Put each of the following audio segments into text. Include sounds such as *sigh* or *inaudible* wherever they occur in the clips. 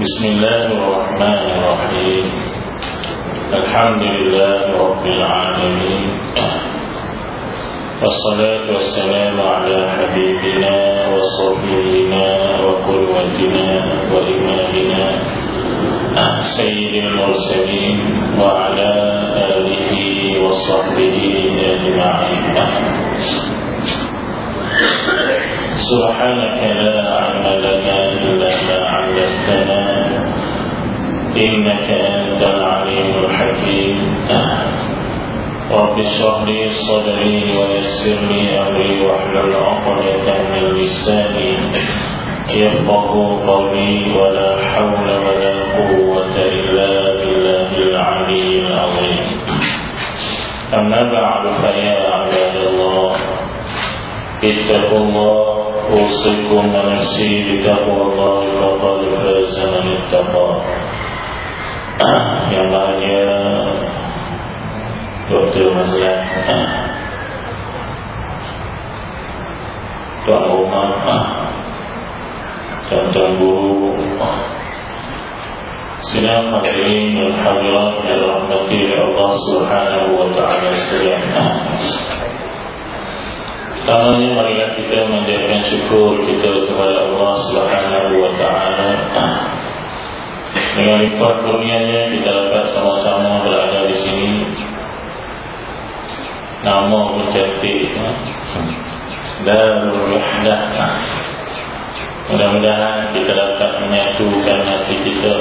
بسم الله الرحمن الرحيم. الحمد لله رب العالمين. والصلاة والسلام على حبيبنا وصفينا وقروتنا وإمامنا سيد المرسلين وعلى آله وصحبه أجمعين. سبحانك لا علم لنا إلا ما علمتنا إنك أنت العليم الحكيم. رب اشرح لي صدري ويسر لي أمري واحلل عقدة من لساني يفقه قولي ولا حول ولا قوة إلا بالله العلي العظيم. أما بعد فيا عباد الله اتقوا الله أوصيكم ونفسي بتقوى الله فقد فاز من اتقى. Yang bahagia Dr. Mazlan Tuan Rumah Tuan-tuan guru Sidang hadirin dan hadirat yang rahmati Allah Subhanahu wa taala sekalian. Pertamanya marilah kita menjadikan syukur kita kepada Allah Subhanahu wa taala. Dengan lipat kurnianya kita dapat sama-sama berada di sini. Nama pun cantik. Darul Wahdah. Mudah-mudahan kita dapat menyatukan hati kita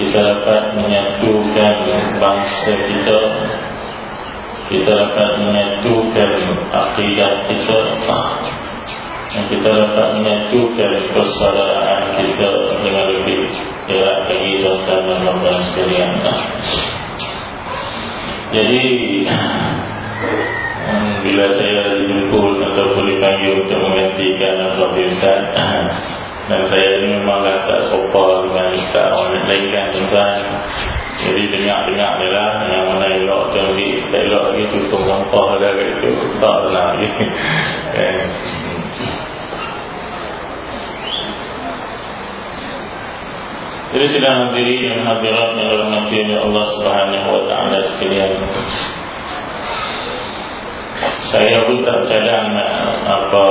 Kita dapat menyatukan bangsa kita Kita dapat menyatukan akidah kita Dan kita dapat menyatukan persaudaraan kita Dengan lebih erat lagi tuan-tuan dan puan sekalian. Jadi *clears throat* Hmm, bila saya dijemput ataupun dipanggil untuk menggantikan Abdul Ustaz *clears throat* dan saya ini memanglah tak sopa dengan Ustaz orang lain kan tuan jadi dengar-dengar ni lah yang mana elok tu lagi tak elok lagi tutup sampah dah kat itu tak nak lagi *laughs* jadi sedang hadirin yang hadirat yang dirahmati Allah Subhanahu wa taala sekalian. Saya pun tak cadang apa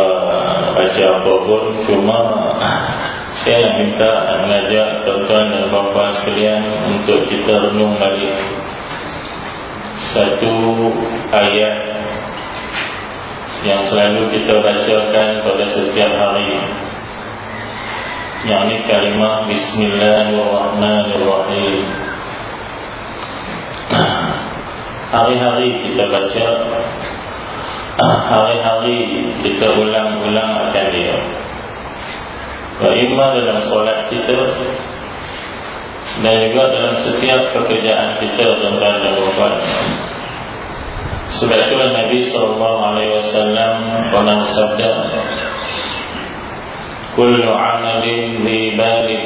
baca apa pun cuma saya nak minta mengajak tuan-tuan dan puan-puan sekalian untuk kita renung balik satu ayat yang selalu kita bacakan pada setiap hari yang ini kalimah Bismillahirrahmanirrahim. Hari-hari kita baca hari-hari kita ulang-ulang akan dia. Beriman dalam solat kita Dan juga dalam setiap pekerjaan kita dan wafat Sebab itu Nabi SAW Pernah bersabda Kullu amalin li balik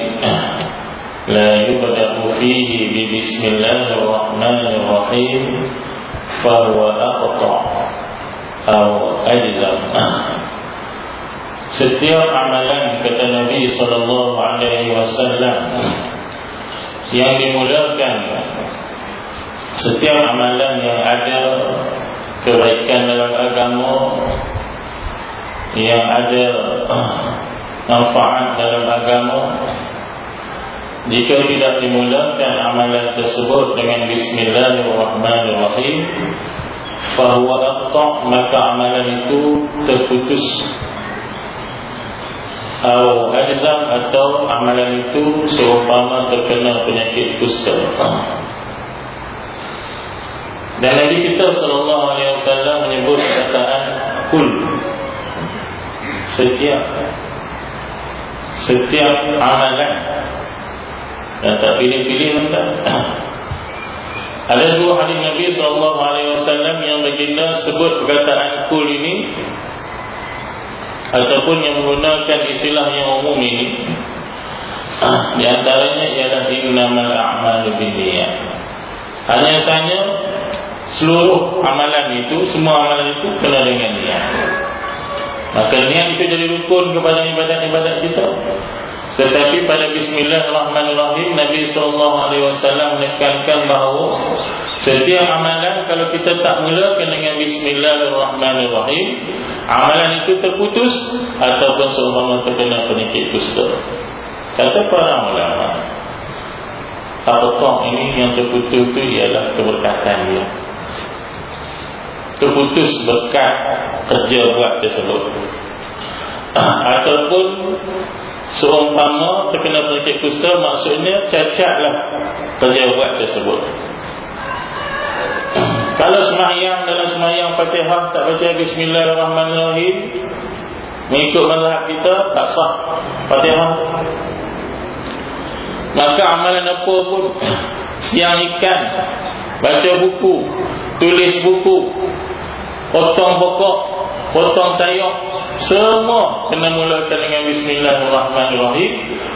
La yubda'u fihi bi bismillahirrahmanirrahim Fahuwa aqta' atau ajzam setiap amalan kata Nabi sallallahu alaihi wasallam yang dimulakan. setiap amalan yang ada kebaikan dalam agama yang ada manfaat dalam agama. Jika tidak dimulakan amalan tersebut dengan bismillahirrahmanirrahim Fahuwa aqta' maka amalan itu terputus. Atau adzam atau amalan itu seumpama terkena penyakit kusta. Dan Nabi kita sallallahu alaihi wasallam menyebut perkataan kul. Setiap setiap amalan dan tak pilih-pilih entah *clears throat* ada dua hadis Nabi sallallahu alaihi wasallam yang baginda sebut perkataan kul ini ataupun yang menggunakan istilah yang umum ini. *clears throat* Di antaranya ialah innamal a'malu binniyat. Hanya saja seluruh amalan itu, semua amalan itu kena dengan niat. Maka niat itu jadi rukun kepada ibadat-ibadat kita. tetapi pada bismillahirrahmanirrahim Nabi SAW menekankan bahawa setiap amalan kalau kita tak mulakan dengan bismillahirrahmanirrahim amalan itu terputus ataupun seumpama terkena penyakit kusta kata para ulama apakah ini yang terputus itu ialah keberkatan dia terputus berkat kerja buat tersebut. Ataupun Seumpama terkena penyakit kusta Maksudnya cacatlah Kerja buat tersebut. Kalau semayang Dalam semayang fatihah Tak baca bismillahirrahmanirrahim Mengikut mazhab kita Tak sah fatihah. Maka amalan apa pun Siang ikan Baca buku Tulis buku Potong pokok Potong sayur semua kena mulakan dengan Bismillahirrahmanirrahim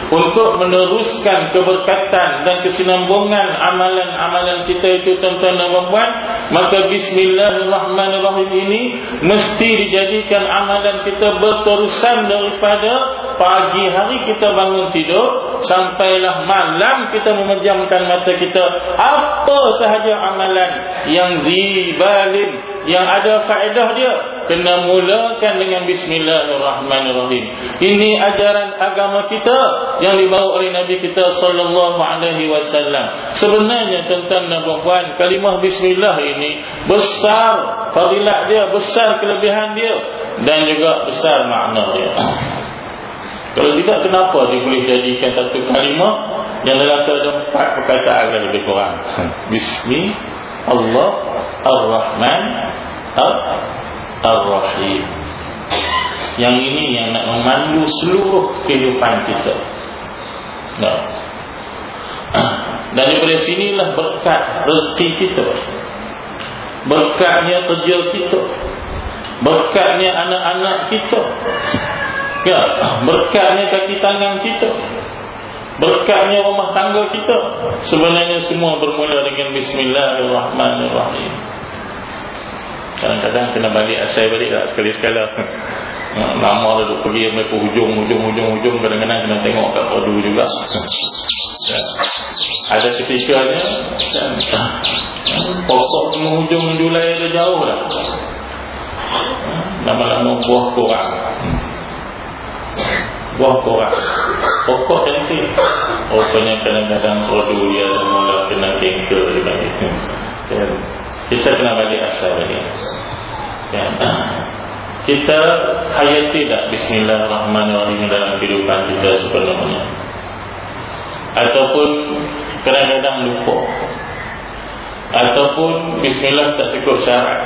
Untuk meneruskan keberkatan dan kesinambungan amalan-amalan kita itu tuan-tuan dan puan Maka Bismillahirrahmanirrahim ini Mesti dijadikan amalan kita berterusan daripada Pagi hari kita bangun tidur Sampailah malam kita memejamkan mata kita Apa sahaja amalan yang zibalin Yang ada faedah dia Kena mulakan dengan Bismillahirrahmanirrahim. Ini ajaran agama kita yang dibawa oleh Nabi kita sallallahu alaihi wasallam. Sebenarnya dan puan kalimah bismillah ini besar fadilat dia, besar kelebihan dia dan juga besar makna dia. Kalau tidak kenapa dia boleh jadikan satu kalimah yang dalam ada empat perkataan lebih kurang. Bismillah Allah Ar-Rahman Ar-Rahim. Yang ini yang nak memandu seluruh kehidupan kita nah. *clears throat* Dan daripada sinilah berkat rezeki kita Berkatnya kerja kita Berkatnya anak-anak kita ya, Berkatnya kaki tangan kita. Berkatnya rumah tangga kita. Sebenarnya semua bermula dengan Bismillahirrahmanirrahim. Kadang-kadang kena balik asal balik tak? Sekali-sekala. *laughs* Lama dah duk pergi sampai ke hujung, hujung, hujung, hujung. Kadang-kadang kena tengok kat padu juga. Ya. Ada ketikanya *laughs* Pokok semua hujung julai dah jauh dah. Lama-lama buah korang Buah korang Pokok cantik. Rupanya kadang-kadang padu dia Mula kena kengkel ya. Kita kena balik asal balik. Ya. Kita hayati tak Bismillahirrahmanirrahim dalam kehidupan kita sepenuhnya. Ataupun kadang-kadang lupa Ataupun Bismillah tak cukup syarat.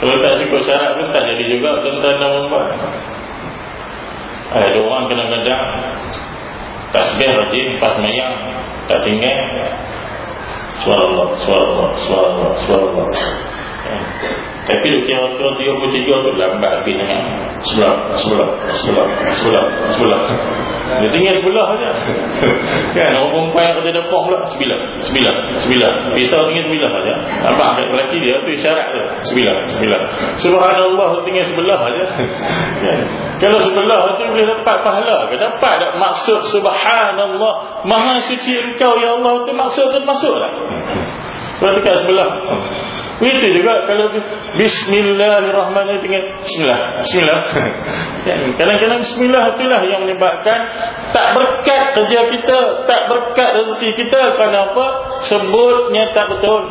Kalau tak cukup syarat pun tak jadi juga Tuan-tuan dan puan Ada orang kadang-kadang Tasbih rajin pas mayang Tak tinggal. Suara Allah, suara Allah, suara Allah, suara Allah tapi kira kira tiga puluh tiga tu lambat habis dengan sebelah, sebelah, sebelah, sebelah, sebelah. Dia tinggal sebelah saja. *laughs* kan, orang perempuan yang kerja depan pula, sebelah, sebelah, sebelah. Pisau tinggal sebelah saja. Nampak ambil lelaki dia, tu isyarat tu. Sebelah, sebelah. Subhanallah tinggal sebelah saja. *laughs* kan? Kalau sebelah tu boleh dapat pahala ke? Dapat tak maksud subhanallah. Maha suci engkau ya Allah tu maksud tu masuk tak? *laughs* Kalau dekat sebelah. Itu juga kalau Bismillahirrahmanirrahim Bismillah Bismillah. *laughs* Kadang-kadang Bismillah itulah yang menyebabkan Tak berkat kerja kita Tak berkat rezeki kita Kenapa? Sebutnya tak betul.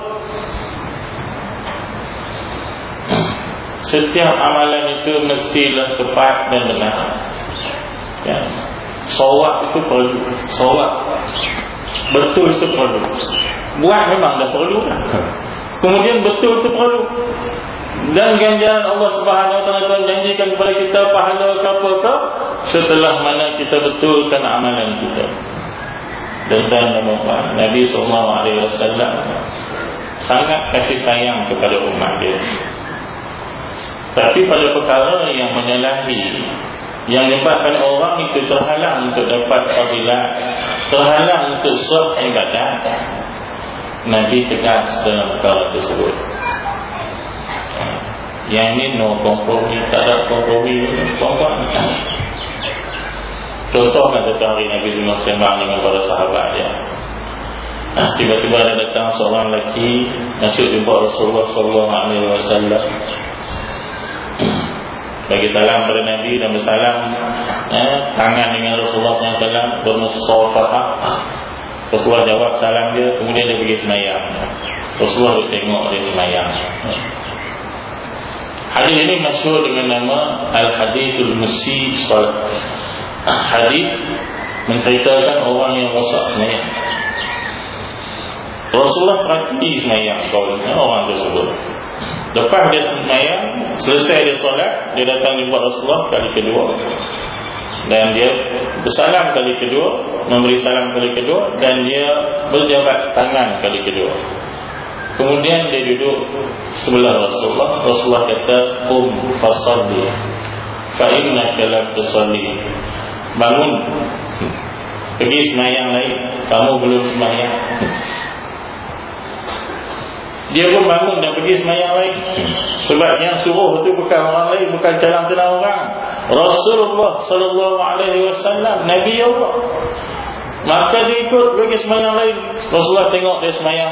Setiap amalan itu Mestilah tepat dan benar. Ya. Sawak itu perlu. Sawak Betul itu perlu. Buat memang dah perlu kan? Kemudian betul itu perlu Dan ganjaran Allah subhanahu wa ta'ala Janjikan kepada kita pahala ke apa ke? Setelah mana kita betulkan amalan kita. Dan dan Nabi SAW Sangat kasih sayang kepada umat dia. Tapi pada perkara yang menyalahi yang menyebabkan orang itu terhalang untuk dapat fadilah terhalang untuk sah ibadat Nabi tegas dalam perkara tersebut. Yang ini no kompromi Tak ada kompromi Kompromi Contohnya satu hari Nabi Zulullah sembang dengan para sahabat dia. Tiba-tiba ada datang seorang lelaki Masuk jumpa Rasulullah SAW Bagi salam pada Nabi dan bersalam eh, Tangan dengan Rasulullah SAW Bermusafah Rasulullah jawab salam dia Kemudian dia pergi semayang. Rasulullah tengok dia semayang. Hadis ini masyhur dengan nama Al-Hadithul Musi Salat. Hadis menceritakan orang yang rosak semayang. Rasulullah perhati semayang orang tersebut. Lepas dia semayang Selesai dia solat Dia datang jumpa Rasulullah kali kedua Dan dia bersalam kali kedua Memberi salam kali kedua Dan dia berjabat tangan kali kedua Kemudian dia duduk sebelah Rasulullah. Rasulullah kata, "Qum fasalli." Fa innaka lam tusalli. Bangun. Pergi sembahyang lain. Kamu belum sembahyang. Dia pun bangun dan pergi sembahyang lain. Sebab yang suruh itu bukan orang lain, bukan calang-calang orang. Rasulullah sallallahu alaihi wasallam, Nabi Allah. Maka dia ikut bagi semayang lain. Rasulullah tengok dia semayang.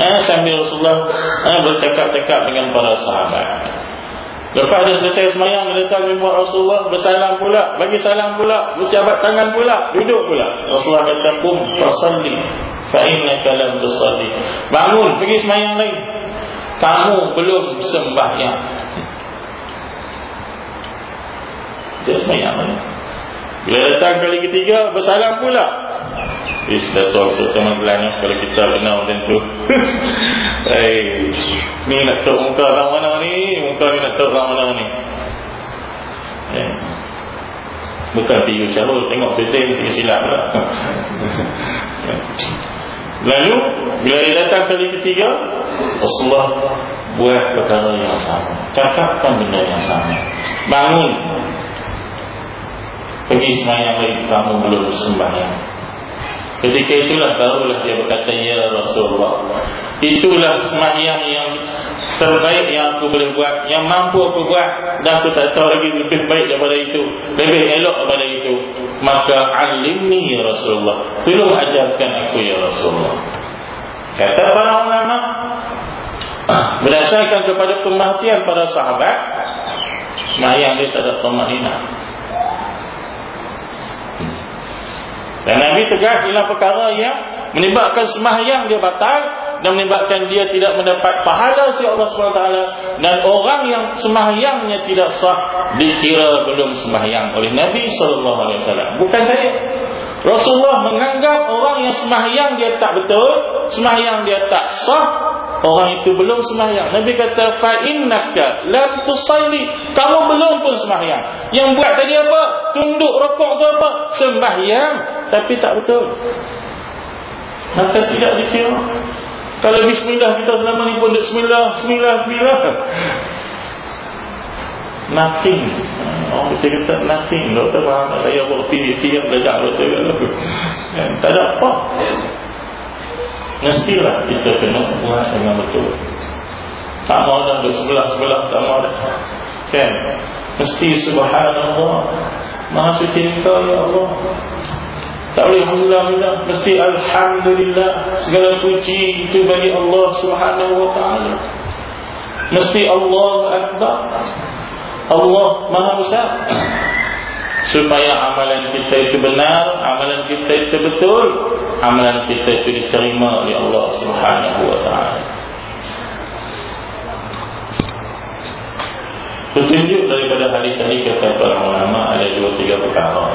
Eh, Sambil Rasulullah eh, bercakap-cakap dengan para sahabat. Lepas dia selesai semayang Dia datang jumpa Rasulullah Bersalam pula Bagi salam pula Bercabat tangan pula Duduk pula. Rasulullah kata Kum fasalli Fa'inna kalam tusalli. Bangun Pergi semayang lain. Kamu belum sembahyang Dia semayang lain bila datang kali ketiga Bersalam pula. Eh sudah tahu teman belanya Kalau kita kenal macam tu. *laughs* Ni nak tahu muka orang mana ni? Muka ni nak tahu orang mana ni? Eh. Bukan tiga syarul Tengok betul mesti silap pula. *laughs* Lalu Bila dia datang kali ketiga Rasulullah Buat perkara yang sama. Cakapkan benda yang sama. Bangun pergi semayang lagi kamu belum sembahyang. Ketika itulah barulah dia berkata ya Rasulullah itulah semayang yang terbaik yang aku boleh buat yang mampu aku buat. Dan aku tak tahu lagi lebih baik daripada itu lebih elok daripada itu. Maka alimni ya Rasulullah. Tolong ajarkan aku ya Rasulullah. Kata para ulama *clears throat* berdasarkan kepada pemerhatian para sahabat semayang dia tak ada pemaknaan Dan Nabi tegas ialah perkara yang menyebabkan sembahyang dia batal dan menyebabkan dia tidak mendapat pahala si Allah SWT dan orang yang sembahyangnya tidak sah dikira belum sembahyang oleh Nabi SAW. Bukan saya. Rasulullah menganggap orang yang sembahyang dia tak betul, sembahyang dia tak sah Orang itu belum sembahyang. Nabi kata fa innaka lam tusalli. Kamu belum pun sembahyang. Yang buat tadi apa? Tunduk rokok tu apa? Sembahyang tapi tak betul. Maka tidak dikira. Kalau bismillah kita selama ni pun bismillah, bismillah, bismillah. Nothing. Orang kita kata nothing. Doktor faham saya buat TV, TV belajar doktor. Tak ada apa. Mestilah kita kena buat dengan betul Tak mahu dah bersebelah-sebelah Tak mahu dah Kan Mesti subhanallah Maha suci engkau ya Allah Tak boleh Alhamdulillah Mesti Alhamdulillah Segala puji itu bagi Allah subhanahu wa ta'ala Mesti Allah Akbar Allah Maha Besar supaya amalan kita itu benar, amalan kita itu betul, amalan kita itu diterima oleh Allah Subhanahu wa taala. Petunjuk daripada hari tadi kata para ulama ada dua tiga perkara.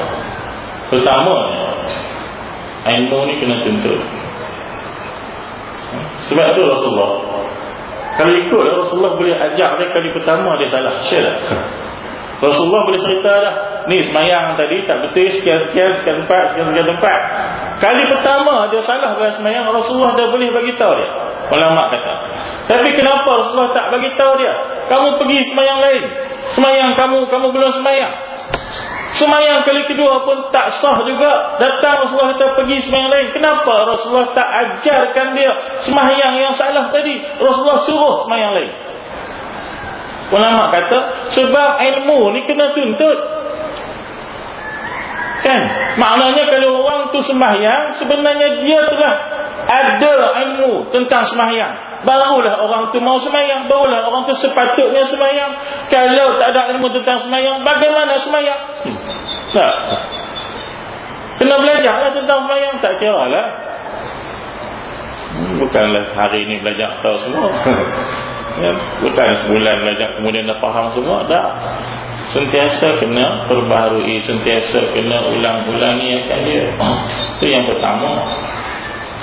Pertama, ilmu ni kena tuntut. Sebab itu Rasulullah. Kalau ikut Rasulullah boleh ajar dia kali pertama dia salah. Syailah. Rasulullah boleh cerita dah. Ni semayang tadi tak betul Sekian-sekian, sekian tempat, sekian-sekian tempat. Kali pertama dia salah dengan semayang Rasulullah dah boleh bagi tahu dia. Ulama kata. Tapi kenapa Rasulullah tak bagi tahu dia? Kamu pergi semayang lain. Semayang kamu, kamu belum semayang Semayang kali kedua pun tak sah juga Datang Rasulullah kata pergi semayang lain Kenapa Rasulullah tak ajarkan dia Semayang yang salah tadi Rasulullah suruh semayang lain Ulama kata sebab ilmu ni kena tuntut. Kan? Maknanya kalau orang tu sembahyang sebenarnya dia telah ada ilmu tentang sembahyang. Barulah orang tu mau sembahyang, barulah orang tu sepatutnya sembahyang. Kalau tak ada ilmu tentang sembahyang, bagaimana sembahyang? Hmm. Tak. Kena belajar lah tentang sembahyang, tak kira lah. Hmm, bukanlah hari ini belajar tahu semua. *laughs* ya, bukan sebulan belajar kemudian dah faham semua, tak sentiasa kena perbaharui sentiasa kena ulang-ulangi akan dia itu yang pertama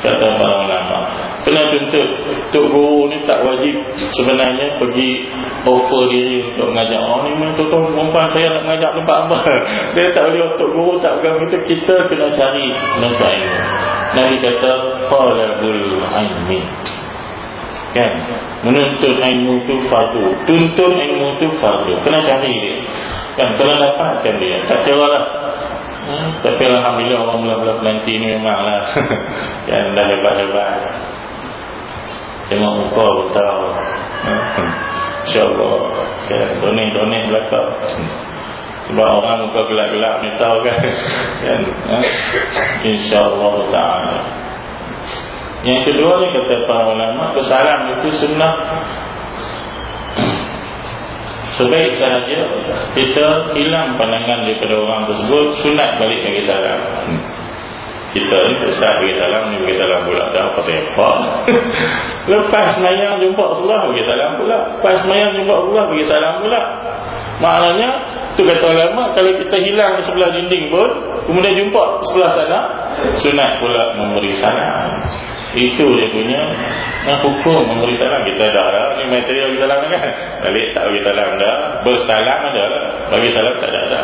kata para ulama kena tuntut Tok Guru ni tak wajib sebenarnya pergi offer diri untuk mengajar orang oh, ni memang tuan perempuan saya nak mengajar tempat apa? *laughs* Dia tak boleh Tok Guru tak pegang kita kita kena cari menuntut ilmu Nabi kata Qalabul ilmi kan? Menuntut ilmu tu fardu. Tuntut ilmu tu fardu. Kena cari dia. Kan? Kena dapatkan dia. Tak kira lah hmm, tapi Alhamdulillah orang mula-mula pelanti ni memanglah. *laughs* Kan dah hebat-hebat tengok muka pun tahu hmm, insyaAllah. Donik-donik belakang. Sebab orang muka gelap-gelap ni tahu kan, *laughs* kan? Hmm, insyaAllah ta'ala. Yang kedua ni kata para ulama Bersalam itu sunnah Sebaik sahaja Kita hilang pandangan daripada orang tersebut Sunat balik bagi salam. Kita ni tersah bagi salam Ni bagi salam pula. Dah apa siapa *laughs* Lepas semayang jumpa Allah bagi salam pula. Lepas semayang jumpa Allah bagi salam pula. Maknanya tu kata ulama Kalau kita hilang di sebelah dinding pun Kemudian jumpa sebelah sana Sunat pula memberi salam itu dia punya. Nah, hukum memberi salam. Kita dah lah ni material bagi salam kan? Balik tak bagi salam dah. Bersalam ada bagi salam tak ada, ada.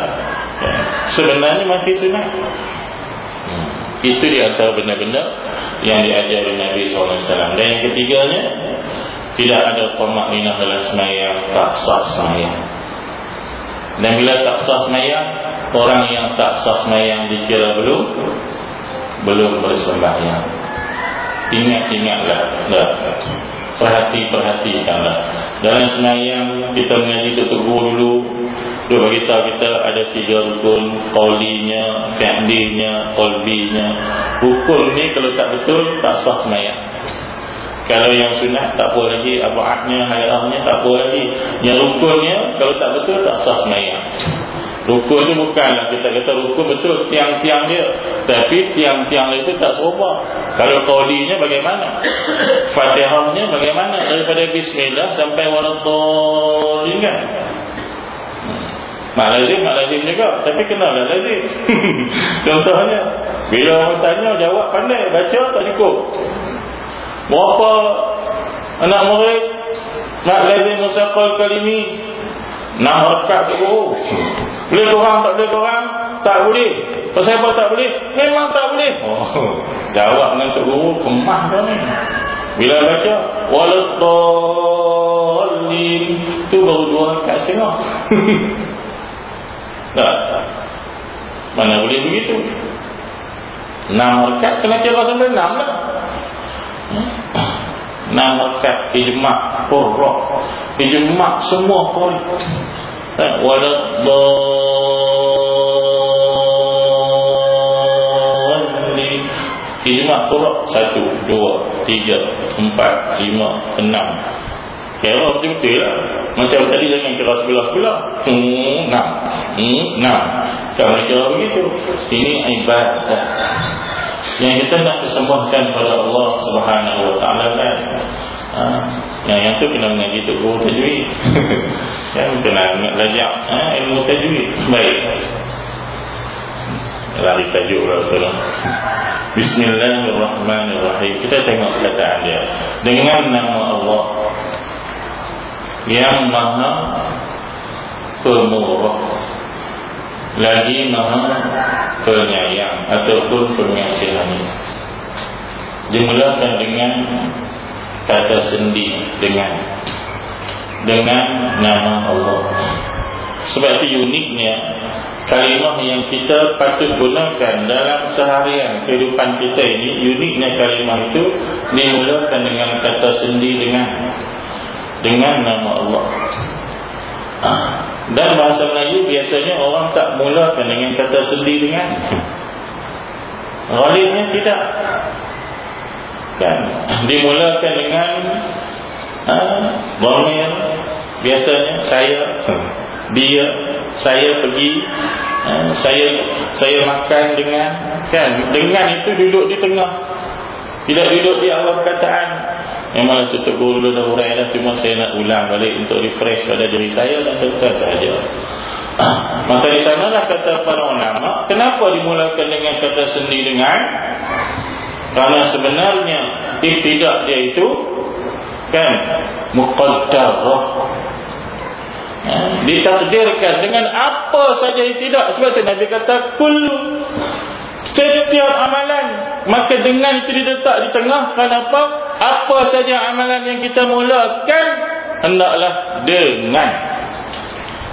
Ya. sebenarnya masih sunat. Hmm. itu di antara benda-benda yang diajar oleh Nabi SAW dan yang ketiganya tidak ada pemakninah dalam semayang tak sah semayang. Dan bila tak sah semayang orang yang tak sah semayang dikira belum belum bersembahyang Ingat-ingatlah. Dah. Perhati-perhatikanlah Dalam senayang Kita mengaji tutup guru dulu. Dia beritahu kita ada tiga rukun. Qawlinya, fi'linya, qalbinya. Rukun ni kalau tak betul Tak sah semayang. Kalau yang sunat tak apa lagi. Abu'atnya, hayahnya tak apa lagi. Yang rukunnya kalau tak betul tak sah semayang Rukun itu bukanlah kita kata rukun betul tiang-tiang dia. Tapi tiang-tiang itu tak serupa. Kalau qawlinya bagaimana? *coughs* Fatihahnya bagaimana? Daripada bismillah sampai waradhalin kan? Mak lazim, mak lazim juga Tapi kenal lazim *laughs* Contohnya Bila orang tanya, jawab pandai Baca tak cukup Berapa Anak murid Mak lazim musaqal kalimi Enam rekat tu Boleh korang tak boleh korang Tak boleh. Pasal apa tak boleh. Memang tak boleh. Oh, Jawab dengan Tok Guru Kemah dah ni. Bila baca Walatolin Tu baru dua rekat setengah. *laughs* Tak Mana boleh begitu? Enam rekat Kena kira sampai enam lah. Enam rekat Ijmak Purrok Ijmak semua pun *laughs* Walat Dhalli Ijmak kurang. Satu, dua, tiga, empat, lima, enam. Kira betul-betul lah. Macam tadi dengan kira sebelah-sebelah Hmm, enam. Hmm, enam. Kalau kira begitu. Ini ibadah. Yang kita nak kesembahkan kepada Allah Subhanahu wa ta'ala kan? Ha? Yang yang tu kena mengaji tu. Guru tajwid. *laughs* yang kena belajar ha, ilmu tajwid. Baik. Lari tajuk Rasulullah. Bismillahirrahmanirrahim. Kita tengok kataan dia. Dengan nama Allah yang maha pemurah lagi maha penyayang ataupun pengasihani dimulakan dengan kata sendi dengan dengan nama Allah. Sebab itu uniknya kalimah yang kita patut gunakan dalam seharian kehidupan kita ini uniknya kalimah itu dimulakan dengan kata sendi dengan dengan nama Allah. Ah. Dan bahasa Melayu biasanya orang tak mulakan dengan kata sendi dengan Ghalibnya tidak kan dimulakan dengan ha, Bomir Biasanya saya Dia Saya pergi ha, Saya Saya makan dengan kan? Dengan itu duduk di tengah. Tidak duduk di awal perkataan. Memang itu tegur dulu dah dah Cuma saya nak ulang balik untuk refresh pada diri saya Dan tetap saja. *coughs* Maka di sanalah kata para ulama Kenapa dimulakan dengan kata sendi dengan? Karena sebenarnya Tidak dia itu Kan Muqaddarah ha? Ditakdirkan dengan apa saja yang tidak Sebab itu Nabi kata Kullu Setiap amalan Maka dengan itu diletak di tengah Kenapa? Apa saja amalan yang kita mulakan Hendaklah dengan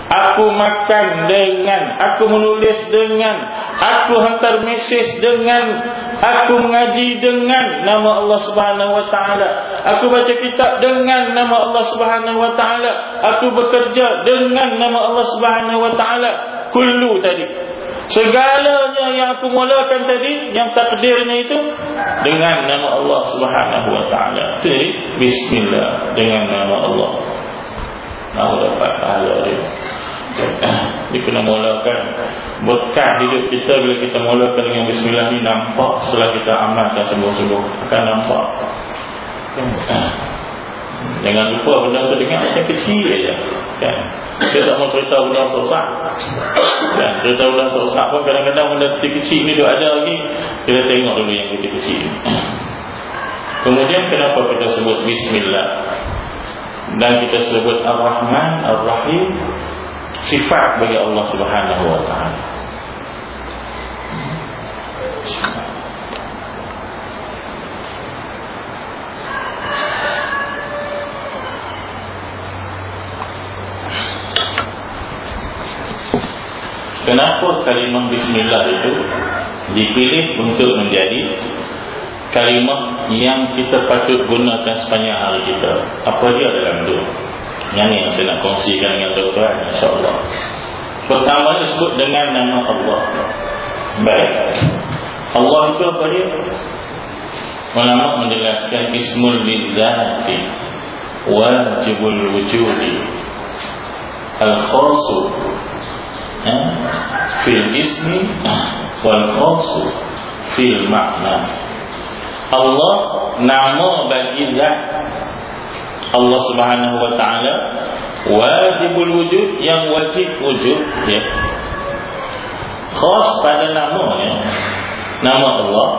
Aku makan dengan Aku menulis dengan Aku hantar mesej dengan Aku mengaji dengan Nama Allah subhanahu wa ta'ala. Aku baca kitab dengan Nama Allah subhanahu wa ta'ala. Aku bekerja dengan Nama Allah subhanahu wa ta'ala. Kullu tadi. Segalanya yang aku mulakan tadi Yang takdirnya itu Dengan nama Allah subhanahu wa ta'ala. Jadi Bismillah. Dengan nama Allah. Mahu dapat pahala dia *coughs* Dia kena mulakan Berkah hidup kita Bila kita mulakan dengan Bismillah ni Nampak setelah kita amalkan sungguh-sungguh Akan nampak *coughs* Jangan lupa benda tu dengar macam kecil saja. Kan? Kita tak mau cerita benda susah. Kan? Cerita benda susah pun kadang-kadang benda kecil-kecil ni dia ada lagi. Kita tengok dulu yang kecil-kecil. *coughs* Kemudian kenapa kita sebut Bismillah? Dan kita sebut Ar-Rahman, Ar-Rahim. Sifat bagi Allah Subhanahu Wa Taala. Kenapa kalimah bismillah itu dipilih untuk menjadi kalimah yang kita patut gunakan sepanjang hari kita? Apa dia dalam itu? Yang ini yang saya nak kongsikan dengan tuan-tuan insya-Allah. Pertama disebut dengan nama Allah. Baik. Allah itu apa dia? Ulama menjelaskan ismul bidzati wajibul wujudi al-khasu fil ismi wal khasu fil makna Allah nama bagi zat Allah Subhanahu wa taala wajibul wujud yang wajib wujud ya. Khas pada namanya nama Allah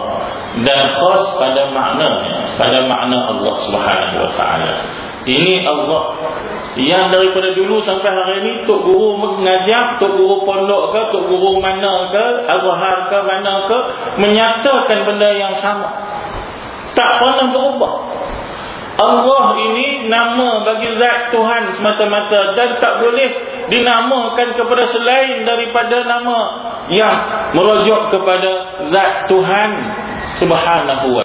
dan khas pada maknanya pada makna Allah Subhanahu wa taala. Ini Allah yang daripada dulu sampai hari ini Tok Guru mengajar Tok Guru pondok ke Tok Guru mana ke Azhar ke mana ke Menyatakan benda yang sama. Tak pernah berubah Allah ini nama bagi zat Tuhan semata-mata Dan tak boleh dinamakan kepada selain daripada nama Yang merujuk kepada zat Tuhan Subhanahu wa